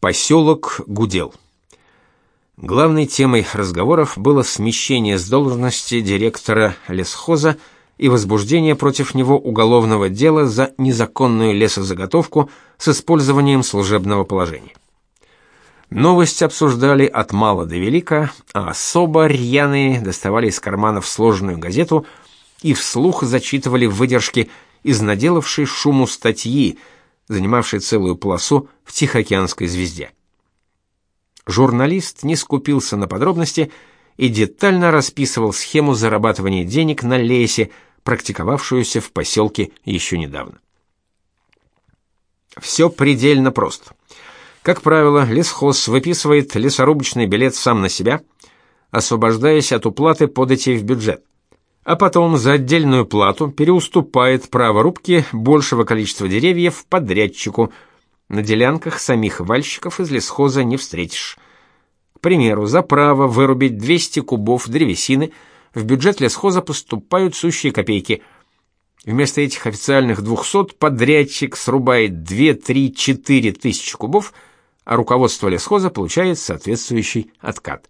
Поселок гудел. Главной темой разговоров было смещение с должности директора лесхоза и возбуждение против него уголовного дела за незаконную лесозаготовку с использованием служебного положения. Новость обсуждали от мала до велика, а особо рьяные доставали из карманов сложенную газету и вслух зачитывали выдержки из наделавшей шуму статьи, занимавшей целую полосу в Тихоокеанской звезде. Журналист не скупился на подробности и детально расписывал схему зарабатывания денег на лесе, практиковавшуюся в поселке еще недавно. Все предельно просто. Как правило, лесхоз выписывает лесорубочный билет сам на себя, освобождаясь от уплаты податей в бюджет, а потом за отдельную плату переуступает право рубки большего количества деревьев подрядчику. На делянках самих вальщиков из лесхоза не встретишь. К примеру, за право вырубить 200 кубов древесины в бюджет лесхоза поступают сущие копейки. Вместо этих официальных 200 подрядчик срубает 2, 3, 4 тысячи кубов – а руководство лесхоза получает соответствующий откат.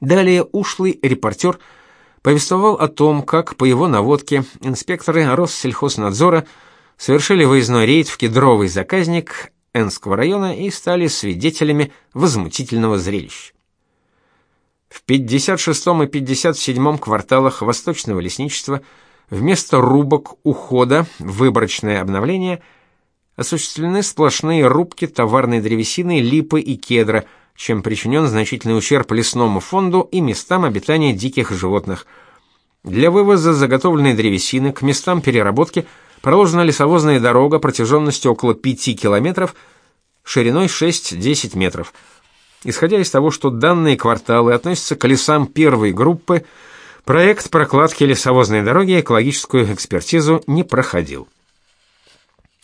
Далее ушлый репортер повествовал о том, как по его наводке инспекторы Россельхознадзора совершили выездной рейд в кедровый заказник Энского района и стали свидетелями возмутительного зрелища. В 56 и 57 кварталах Восточного лесничества вместо рубок ухода выборочное обновление – осуществлены сплошные рубки товарной древесины, липы и кедра, чем причинен значительный ущерб лесному фонду и местам обитания диких животных. Для вывоза заготовленной древесины к местам переработки проложена лесовозная дорога протяженностью около 5 километров, шириной 6-10 метров. Исходя из того, что данные кварталы относятся к лесам первой группы, проект прокладки лесовозной дороги экологическую экспертизу не проходил.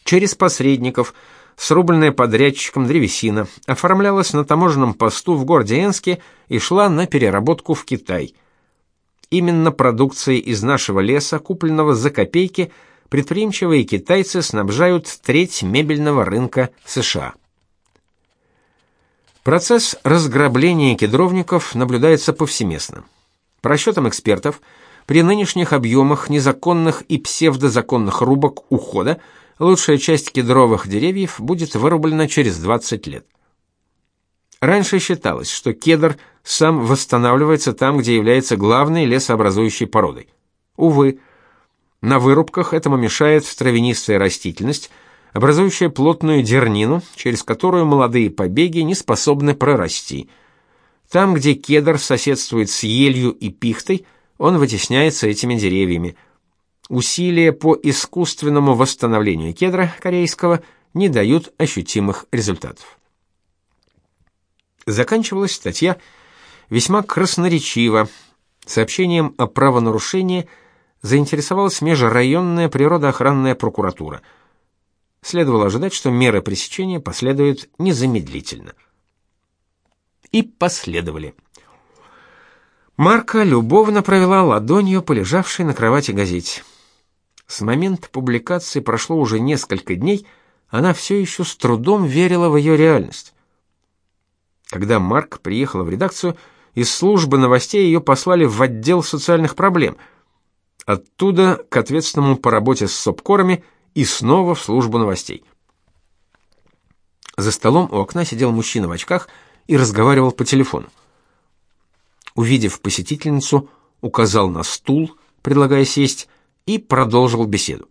Через посредников срубленная подрядчиком древесина оформлялась на таможенном посту в городе Энске и шла на переработку в Китай. Именно продукцией из нашего леса, купленного за копейки, предприимчивые китайцы снабжают треть мебельного рынка США. Процесс разграбления кедровников наблюдается повсеместно. По расчетам экспертов, при нынешних объемах незаконных и псевдозаконных рубок ухода лучшая часть кедровых деревьев будет вырублена через 20 лет. Раньше считалось, что кедр сам восстанавливается там, где является главной лесообразующей породой. Увы, на вырубках этому мешает травянистая растительность, образующая плотную дернину, через которую молодые побеги не способны прорасти. Там, где кедр соседствует с елью и пихтой, он вытесняется этими деревьями – усилия по искусственному восстановлению кедра корейского не дают ощутимых результатов. Заканчивалась статья весьма красноречиво. Сообщением о правонарушении заинтересовалась межрайонная природоохранная прокуратура. Следовало ожидать, что меры пресечения последуют незамедлительно. И последовали. Марка любовно провела ладонью по лежавшей на кровати газете. С момента публикации прошло уже несколько дней, она все еще с трудом верила в ее реальность. Когда Марк приехала в редакцию, из службы новостей ее послали в отдел социальных проблем. Оттуда к ответственному по работе с сопкорами и снова в службу новостей. За столом у окна сидел мужчина в очках и разговаривал по телефону. Увидев посетительницу, указал на стул, предлагая сесть, и продолжил беседу.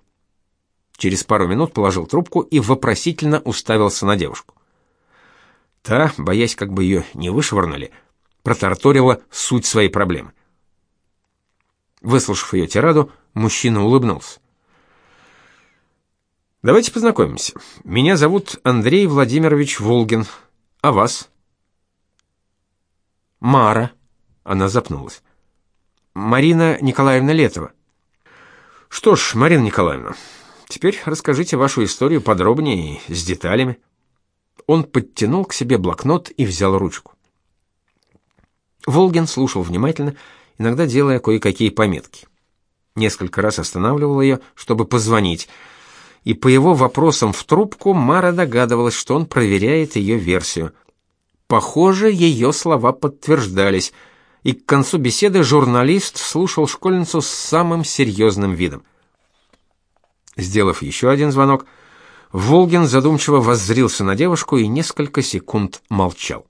Через пару минут положил трубку и вопросительно уставился на девушку. Та, боясь, как бы ее не вышвырнули, протараторила суть своей проблемы. Выслушав ее тираду, мужчина улыбнулся. Давайте познакомимся. Меня зовут Андрей Владимирович Волгин. А вас? Мара. Она запнулась. Марина Николаевна Летова. Что ж, Марина Николаевна, теперь расскажите вашу историю подробнее с деталями. Он подтянул к себе блокнот и взял ручку. Волгин слушал внимательно, иногда делая кое-какие пометки. Несколько раз останавливал ее, чтобы позвонить. и по его вопросам в трубку Мара догадывалась, что он проверяет ее версию. Похоже, ее слова подтверждались, и к концу беседы журналист слушал школьницу с самым серьезным видом. Сделав еще один звонок, Волгин задумчиво воззрился на девушку и несколько секунд молчал.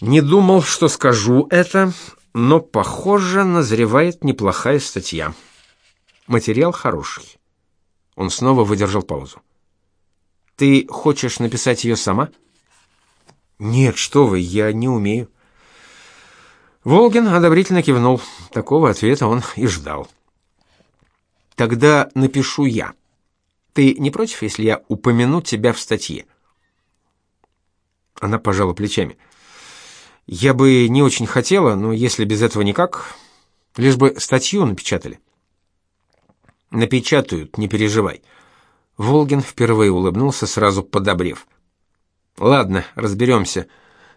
Не думал, что скажу это, но, похоже, назревает неплохая статья. Материал хороший. Он снова выдержал паузу. Ты хочешь написать ее сама? Нет, что вы, я не умею. Волгин одобрительно кивнул. Такого ответа он и ждал. Тогда напишу я. Ты не против, если я упомяну тебя в статье? Она пожала плечами. Я бы не очень хотела, но если без этого никак, лишь бы статью напечатали. Напечатают, не переживай. Волгин впервые улыбнулся, сразу подобрев. Ладно, разберемся.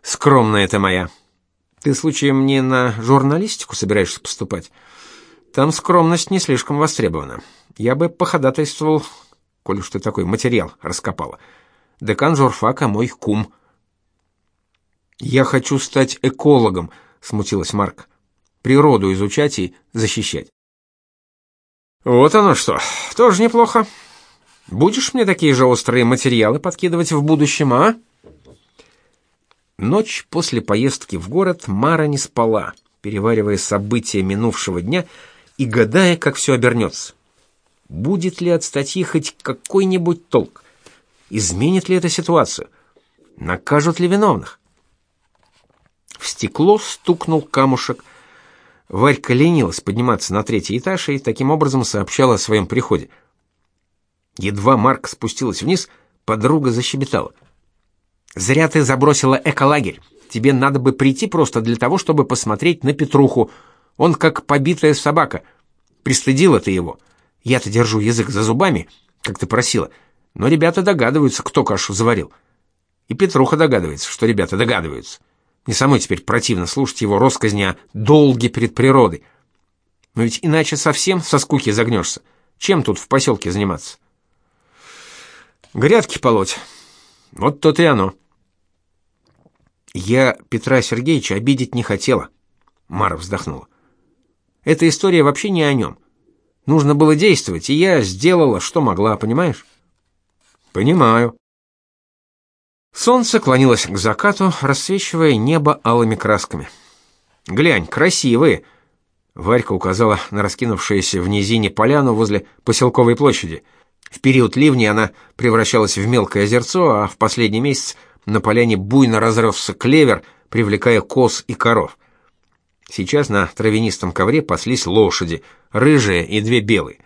Скромная это моя. Ты случаем не на журналистику собираешься поступать? Там скромность не слишком востребована. Я бы походатайствовал, коль уж ты такой материал раскопала. Декан журфака мой кум. Я хочу стать экологом, смутилась Марк. Природу изучать и защищать. Вот оно что. Тоже неплохо. Будешь мне такие же острые материалы подкидывать в будущем, а? Ночь после поездки в город Мара не спала, переваривая события минувшего дня и гадая, как все обернется. Будет ли от статьи хоть какой-нибудь толк? Изменит ли это ситуацию? Накажут ли виновных? В стекло стукнул камушек. Варька ленилась подниматься на третий этаж и таким образом сообщала о своем приходе. Едва Марк спустилась вниз, подруга защебетала. «Зря ты забросила эколагерь. Тебе надо бы прийти просто для того, чтобы посмотреть на Петруху. Он как побитая собака. Пристыдила ты его. Я-то держу язык за зубами, как ты просила. Но ребята догадываются, кто кашу заварил. И Петруха догадывается, что ребята догадываются. Не самой теперь противно слушать его россказни о долге перед природой. Но ведь иначе совсем со скуки загнешься. Чем тут в поселке заниматься? Грядки полоть. Вот то и оно. Я Петра Сергеевича обидеть не хотела. Мара вздохнула. Эта история вообще не о нем. Нужно было действовать, и я сделала, что могла, понимаешь? Понимаю. Солнце клонилось к закату, рассвечивая небо алыми красками. Глянь, красивые. Варька указала на раскинувшуюся в низине поляну возле поселковой площади. В период ливни она превращалась в мелкое озерцо, а в последний месяц на поляне буйно разросся клевер, привлекая коз и коров. Сейчас на травянистом ковре паслись лошади, рыжие и две белые.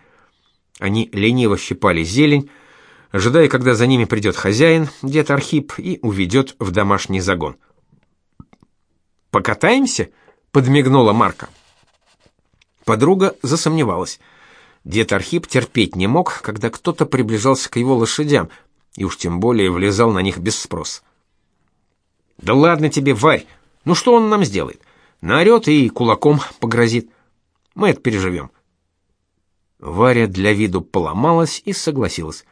Они лениво щипали зелень, ожидая, когда за ними придет хозяин, дед Архип, и уведет в домашний загон. «Покатаемся?» — подмигнула Марка. Подруга засомневалась. Дед Архип терпеть не мог, когда кто-то приближался к его лошадям, и уж тем более влезал на них без спроса. «Да ладно тебе, Варь, ну что он нам сделает? Наорет и кулаком погрозит. Мы это переживем». Варя для виду поломалась и согласилась.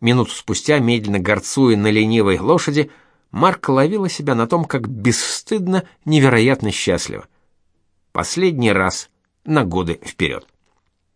Минуту спустя, медленно горцуя на ленивой лошади, Марк ловила себя на том, как бесстыдно, невероятно счастлива. Последний раз на годы вперед.